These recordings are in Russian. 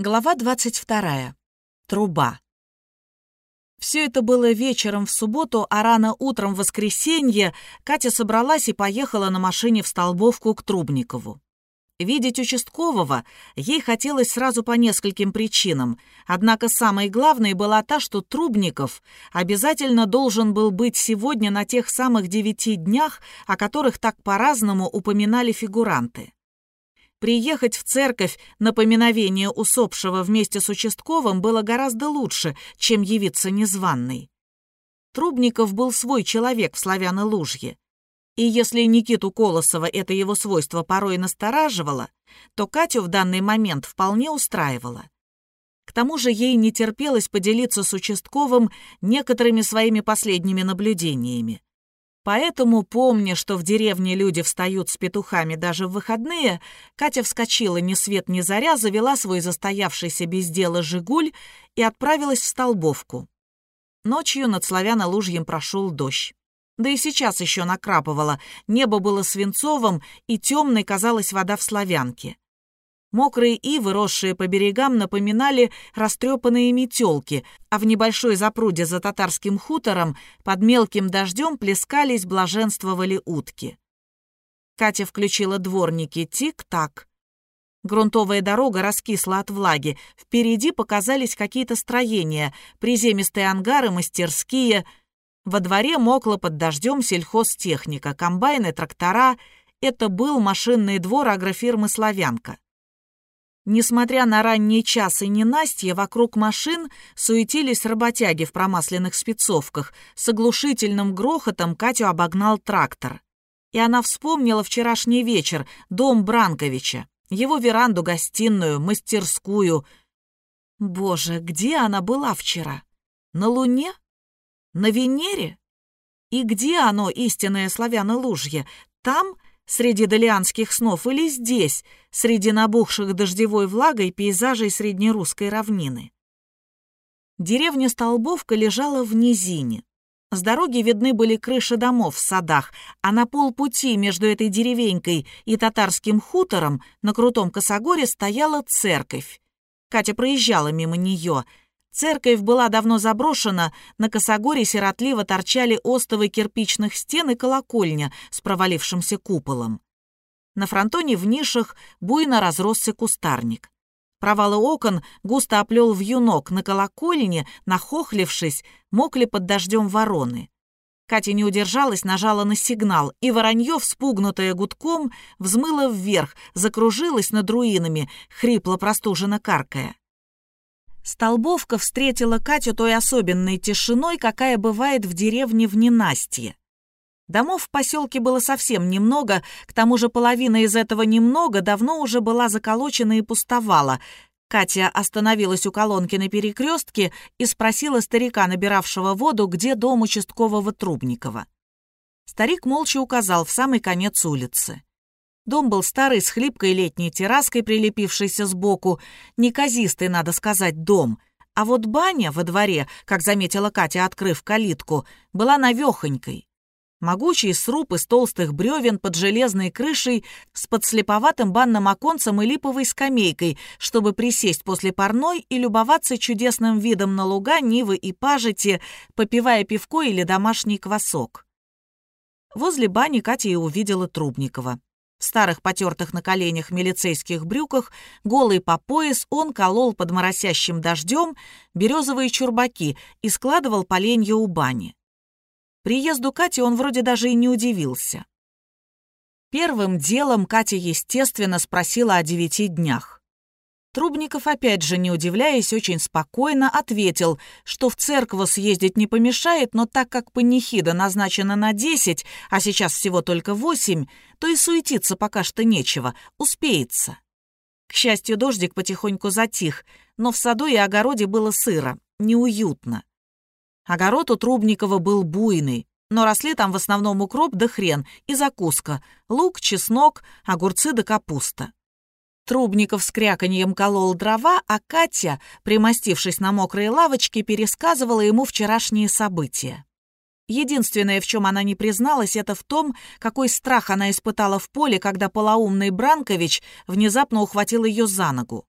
Глава 22. Труба. Все это было вечером в субботу, а рано утром в воскресенье Катя собралась и поехала на машине в Столбовку к Трубникову. Видеть участкового ей хотелось сразу по нескольким причинам, однако самой главной была та, что Трубников обязательно должен был быть сегодня на тех самых девяти днях, о которых так по-разному упоминали фигуранты. Приехать в церковь на поминовение усопшего вместе с участковым было гораздо лучше, чем явиться незваный. Трубников был свой человек в Славяно-Лужье. И если Никиту Колосова это его свойство порой настораживало, то Катю в данный момент вполне устраивало. К тому же ей не терпелось поделиться с участковым некоторыми своими последними наблюдениями. Поэтому, помня, что в деревне люди встают с петухами даже в выходные, Катя вскочила ни свет ни заря, завела свой застоявшийся без дела «Жигуль» и отправилась в Столбовку. Ночью над Славяно-Лужьем прошел дождь. Да и сейчас еще накрапывало, небо было свинцовым, и темной казалась вода в Славянке. Мокрые ивы, росшие по берегам, напоминали растрепанные метелки, а в небольшой запруде за татарским хутором под мелким дождем плескались, блаженствовали утки. Катя включила дворники тик-так. Грунтовая дорога раскисла от влаги. Впереди показались какие-то строения, приземистые ангары, мастерские. Во дворе мокла под дождем сельхозтехника, комбайны, трактора. Это был машинный двор агрофирмы «Славянка». Несмотря на ранний час и ненастье, вокруг машин суетились работяги в промасленных спецовках. С оглушительным грохотом Катю обогнал трактор. И она вспомнила вчерашний вечер, дом Бранковича, его веранду, гостиную, мастерскую. Боже, где она была вчера? На Луне? На Венере? И где оно, истинное славяно-лужье? Там среди долианских снов или здесь, среди набухших дождевой влагой пейзажей среднерусской равнины. Деревня Столбовка лежала в низине. С дороги видны были крыши домов в садах, а на полпути между этой деревенькой и татарским хутором на крутом косогоре стояла церковь. Катя проезжала мимо нее — Церковь была давно заброшена, на косогоре сиротливо торчали остовы кирпичных стен и колокольня с провалившимся куполом. На фронтоне в нишах буйно разросся кустарник. Провалы окон густо оплел вьюнок, на колокольне, нахохлившись, мокли под дождем вороны. Катя не удержалась, нажала на сигнал, и воронье, вспугнутое гудком, взмыло вверх, закружилось над руинами, хрипло простуженно каркая. Столбовка встретила Катю той особенной тишиной, какая бывает в деревне в ненастье. Домов в поселке было совсем немного, к тому же половина из этого немного давно уже была заколочена и пустовала. Катя остановилась у колонки на перекрестке и спросила старика, набиравшего воду, где дом участкового Трубникова. Старик молча указал в самый конец улицы. Дом был старый, с хлипкой летней терраской, прилепившейся сбоку. Неказистый, надо сказать, дом. А вот баня во дворе, как заметила Катя, открыв калитку, была навехонькой. Могучий сруб из толстых бревен под железной крышей с подслеповатым банным оконцем и липовой скамейкой, чтобы присесть после парной и любоваться чудесным видом на луга, нивы и пажити, попивая пивко или домашний квасок. Возле бани Катя и увидела Трубникова. В старых потертых на коленях милицейских брюках, голый по пояс, он колол под моросящим дождем березовые чурбаки и складывал поленья у бани. Приезду Кати он вроде даже и не удивился. Первым делом Катя, естественно, спросила о девяти днях. Трубников, опять же, не удивляясь, очень спокойно ответил, что в церковь съездить не помешает, но так как панихида назначена на 10, а сейчас всего только 8, то и суетиться пока что нечего, успеется. К счастью, дождик потихоньку затих, но в саду и огороде было сыро, неуютно. Огород у Трубникова был буйный, но росли там в основном укроп да хрен и закуска, лук, чеснок, огурцы да капуста. Трубников с кряканьем колол дрова, а Катя, примостившись на мокрой лавочке, пересказывала ему вчерашние события. Единственное, в чем она не призналась, это в том, какой страх она испытала в поле, когда полоумный Бранкович внезапно ухватил ее за ногу.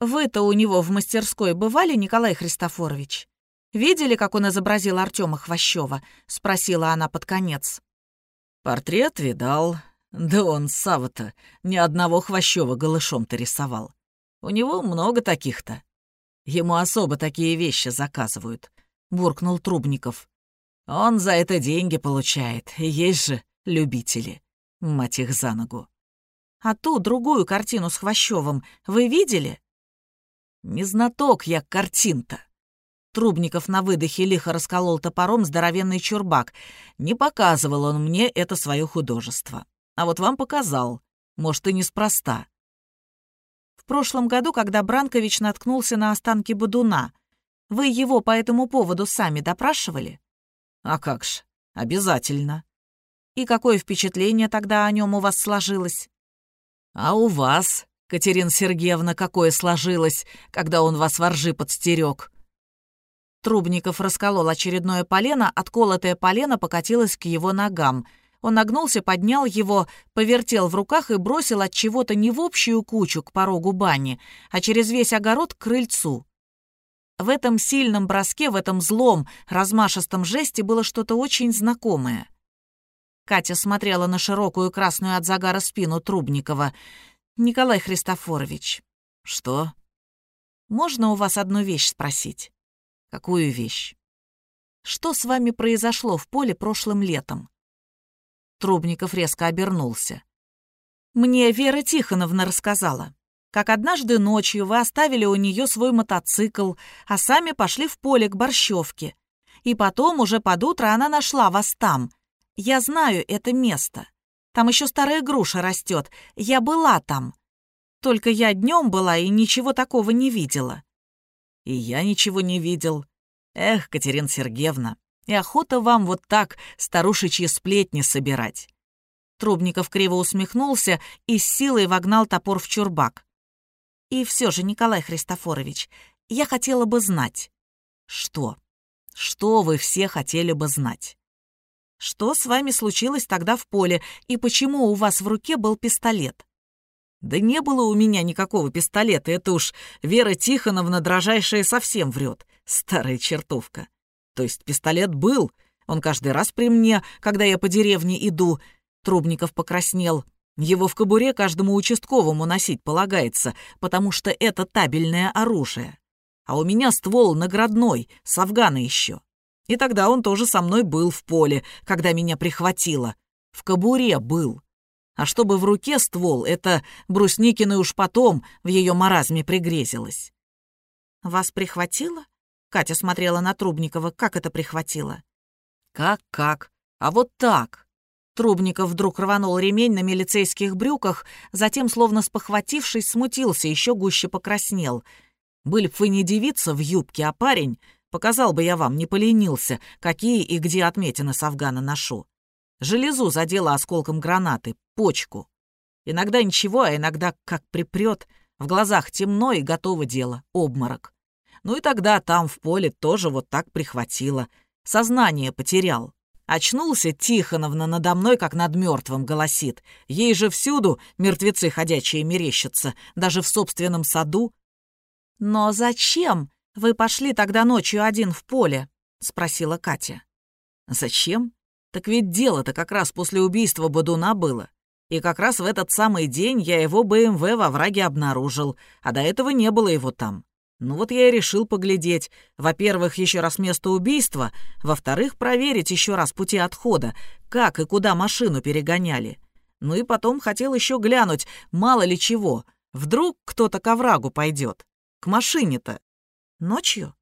Вы-то у него в мастерской бывали, Николай Христофорович? Видели, как он изобразил Артема Хвощева?» — спросила она под конец. «Портрет видал. Да он, Сава-то, ни одного Хвощева голышом-то рисовал. У него много таких-то. Ему особо такие вещи заказывают», — буркнул Трубников. «Он за это деньги получает, есть же любители. Мать их за ногу». «А ту другую картину с Хвощевым вы видели?» «Не знаток я картин-то». Трубников на выдохе лихо расколол топором здоровенный чурбак. Не показывал он мне это свое художество. А вот вам показал. Может, и неспроста. В прошлом году, когда Бранкович наткнулся на останки Бодуна, вы его по этому поводу сами допрашивали? А как ж, обязательно. И какое впечатление тогда о нем у вас сложилось? А у вас, Катерина Сергеевна, какое сложилось, когда он вас воржи подстерег? Трубников расколол очередное полено, отколотое полено покатилось к его ногам. Он нагнулся, поднял его, повертел в руках и бросил от чего-то не в общую кучу к порогу бани, а через весь огород к крыльцу. В этом сильном броске, в этом злом, размашистом жесте было что-то очень знакомое. Катя смотрела на широкую красную от загара спину Трубникова. «Николай Христофорович». «Что?» «Можно у вас одну вещь спросить?» Какую вещь? Что с вами произошло в поле прошлым летом? Трубников резко обернулся. Мне Вера Тихоновна рассказала, как однажды ночью вы оставили у нее свой мотоцикл, а сами пошли в поле к Борщевке. И потом уже под утро она нашла вас там. Я знаю это место. Там еще старая груша растет. Я была там. Только я днем была и ничего такого не видела. И я ничего не видел. Эх, Катерина Сергеевна, и охота вам вот так старушечьи сплетни собирать. Трубников криво усмехнулся и с силой вогнал топор в чурбак. И все же, Николай Христофорович, я хотела бы знать. Что? Что вы все хотели бы знать? Что с вами случилось тогда в поле, и почему у вас в руке был пистолет? Да не было у меня никакого пистолета, это уж Вера Тихоновна, дрожайшая, совсем врет. Старая чертовка. То есть пистолет был, он каждый раз при мне, когда я по деревне иду. Трубников покраснел. Его в кобуре каждому участковому носить полагается, потому что это табельное оружие. А у меня ствол наградной, с Афгана еще. И тогда он тоже со мной был в поле, когда меня прихватило. В кобуре был. А чтобы в руке ствол, это Брусникина уж потом в ее маразме пригрезилось. «Вас прихватило?» Катя смотрела на Трубникова. «Как это прихватило?» «Как-как? А вот так!» Трубников вдруг рванул ремень на милицейских брюках, затем, словно спохватившись, смутился, еще гуще покраснел. «Были б вы не девица в юбке, а парень, показал бы я вам, не поленился, какие и где отметины с Афгана ношу. Железу задела осколком гранаты, почку. Иногда ничего, а иногда как припрет. В глазах темно и готово дело, обморок. Ну и тогда там, в поле, тоже вот так прихватило. Сознание потерял. Очнулся Тихоновна надо мной, как над мертвым, голосит. Ей же всюду мертвецы ходячие мерещатся, даже в собственном саду. «Но зачем вы пошли тогда ночью один в поле?» — спросила Катя. «Зачем? Так ведь дело-то как раз после убийства Бадуна было. И как раз в этот самый день я его БМВ во враге обнаружил, а до этого не было его там. Ну вот я и решил поглядеть. Во-первых, еще раз место убийства, во-вторых, проверить еще раз пути отхода, как и куда машину перегоняли. Ну и потом хотел еще глянуть, мало ли чего. Вдруг кто-то к оврагу пойдет. К машине-то. Ночью?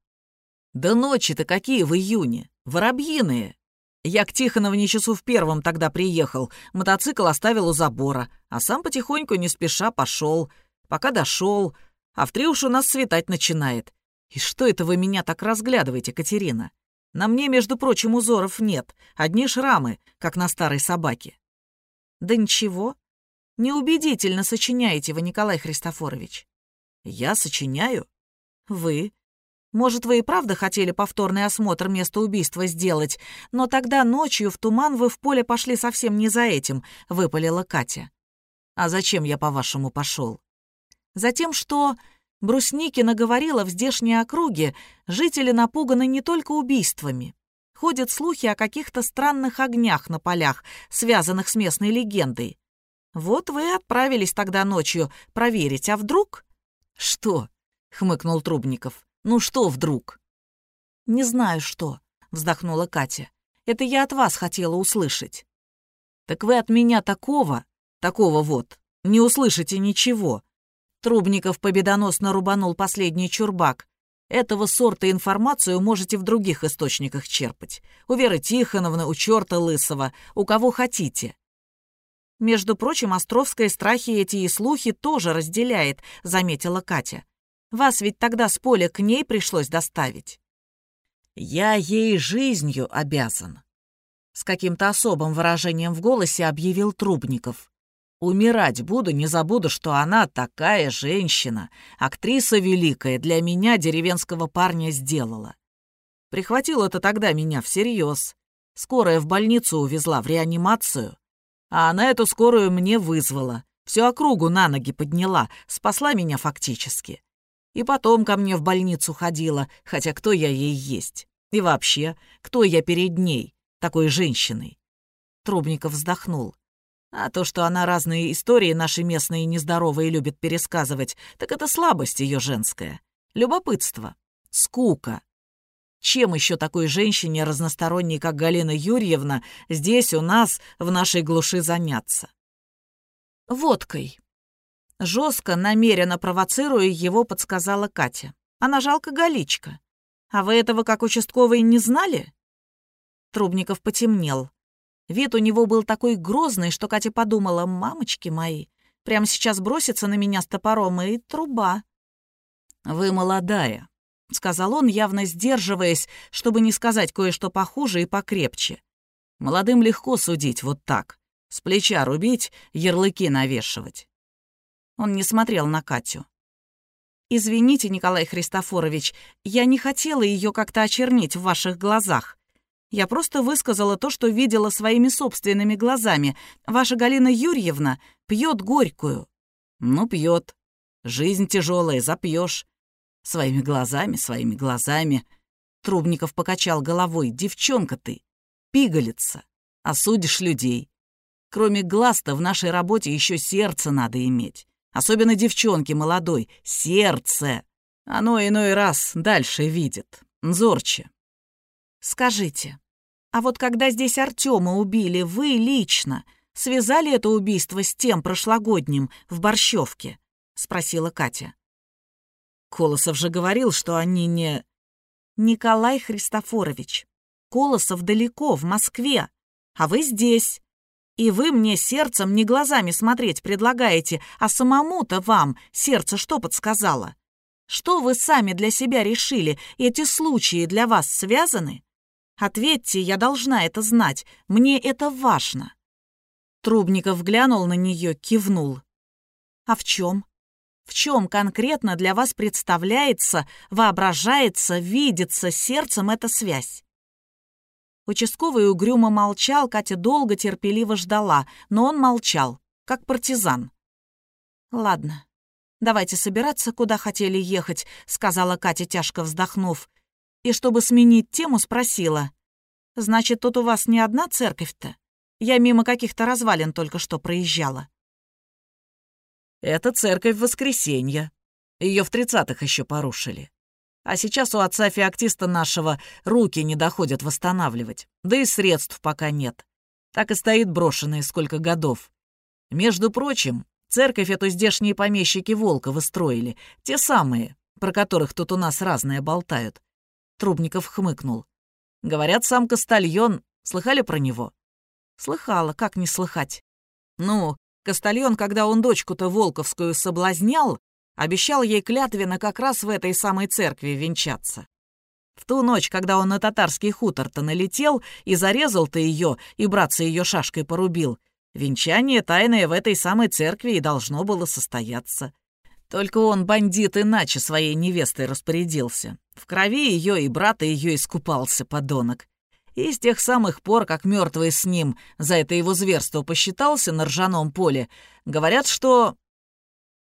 Да ночи-то какие в июне? Воробьиные. Я к Тихоновне часу в первом тогда приехал, мотоцикл оставил у забора, а сам потихоньку не спеша пошел. Пока дошел, а в три уж у нас светать начинает. И что это вы меня так разглядываете, Катерина? На мне, между прочим, узоров нет, одни шрамы, как на старой собаке. Да ничего. Неубедительно сочиняете вы, Николай Христофорович. Я сочиняю? Вы. Может, вы и правда хотели повторный осмотр места убийства сделать, но тогда ночью в туман вы в поле пошли совсем не за этим», — выпалила Катя. «А зачем я, по-вашему, пошел? Затем, что Брусникина говорила, в здешней округе жители напуганы не только убийствами. Ходят слухи о каких-то странных огнях на полях, связанных с местной легендой. Вот вы и отправились тогда ночью проверить, а вдруг... «Что?» — хмыкнул Трубников. «Ну что вдруг?» «Не знаю, что», — вздохнула Катя. «Это я от вас хотела услышать». «Так вы от меня такого, такого вот, не услышите ничего», Трубников победоносно рубанул последний чурбак. Этого сорта информацию можете в других источниках черпать. У Веры Тихоновны, у черта Лысого, у кого хотите. Между прочим, Островская страхи эти и слухи тоже разделяет, заметила Катя. Вас ведь тогда с поля к ней пришлось доставить. Я ей жизнью обязан. С каким-то особым выражением в голосе объявил Трубников. Умирать буду, не забуду, что она такая женщина, актриса великая, для меня деревенского парня сделала. Прихватила это тогда меня всерьез. Скорая в больницу увезла, в реанимацию. А она эту скорую мне вызвала. Всю округу на ноги подняла, спасла меня фактически. И потом ко мне в больницу ходила, хотя кто я ей есть? И вообще, кто я перед ней, такой женщиной? Трубников вздохнул. А то, что она разные истории наши местные нездоровые любит пересказывать, так это слабость ее женская. Любопытство. Скука. Чем еще такой женщине разносторонней, как Галина Юрьевна, здесь у нас, в нашей глуши, заняться? Водкой. Жестко, намеренно провоцируя его, подсказала Катя. Она жалко галичка. А вы этого, как участковый, не знали? Трубников потемнел. Вид у него был такой грозный, что Катя подумала, мамочки мои, прямо сейчас бросится на меня с топором и труба. «Вы молодая», — сказал он, явно сдерживаясь, чтобы не сказать кое-что похуже и покрепче. «Молодым легко судить вот так, с плеча рубить, ярлыки навешивать». Он не смотрел на Катю. «Извините, Николай Христофорович, я не хотела ее как-то очернить в ваших глазах. Я просто высказала то, что видела своими собственными глазами. Ваша Галина Юрьевна пьет горькую». «Ну, пьет. Жизнь тяжелая, запьешь. Своими глазами, своими глазами». Трубников покачал головой. «Девчонка ты, пигалица, осудишь людей. Кроме глаз-то в нашей работе еще сердце надо иметь. Особенно девчонки молодой. Сердце. Оно иной раз дальше видит. Зорче. Скажите, а вот когда здесь Артема убили, вы лично связали это убийство с тем прошлогодним в Борщевке?» — спросила Катя. Колосов же говорил, что они не... «Николай Христофорович, Колосов далеко, в Москве, а вы здесь. И вы мне сердцем не глазами смотреть предлагаете, а самому-то вам сердце что подсказало? Что вы сами для себя решили? Эти случаи для вас связаны?» Ответьте, я должна это знать. Мне это важно». Трубников глянул на нее, кивнул. «А в чем? В чем конкретно для вас представляется, воображается, видится сердцем эта связь?» Участковый угрюмо молчал, Катя долго терпеливо ждала, но он молчал, как партизан. «Ладно, давайте собираться, куда хотели ехать», — сказала Катя, тяжко вздохнув и, чтобы сменить тему, спросила. «Значит, тут у вас не одна церковь-то? Я мимо каких-то развалин только что проезжала». «Это церковь Воскресенья. Ее в тридцатых еще порушили. А сейчас у отца феоктиста нашего руки не доходят восстанавливать, да и средств пока нет. Так и стоит брошенная сколько годов. Между прочим, церковь эту здешние помещики Волковы строили, те самые, про которых тут у нас разное болтают. Трубников хмыкнул. «Говорят, сам Кастальон. Слыхали про него?» «Слыхала, как не слыхать?» «Ну, Кастальон, когда он дочку-то Волковскую соблазнял, обещал ей клятвенно как раз в этой самой церкви венчаться. В ту ночь, когда он на татарский хутор-то налетел и зарезал-то ее, и братца ее шашкой порубил, венчание тайное в этой самой церкви и должно было состояться. Только он, бандит, иначе своей невестой распорядился. В крови ее и брата ее искупался, подонок. И с тех самых пор, как мертвый с ним за это его зверство посчитался на ржаном поле, говорят, что...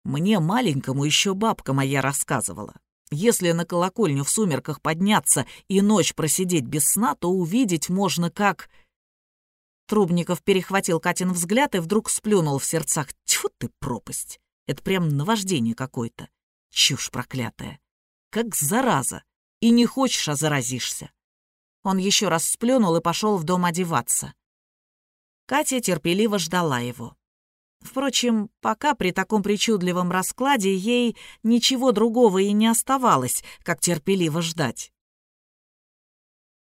Мне маленькому еще бабка моя рассказывала. Если на колокольню в сумерках подняться и ночь просидеть без сна, то увидеть можно как... Трубников перехватил Катин взгляд и вдруг сплюнул в сердцах. Тьфу ты, пропасть! Это прям наваждение какое-то. Чушь проклятая. Как зараза. И не хочешь, а заразишься. Он еще раз сплюнул и пошел в дом одеваться. Катя терпеливо ждала его. Впрочем, пока при таком причудливом раскладе ей ничего другого и не оставалось, как терпеливо ждать.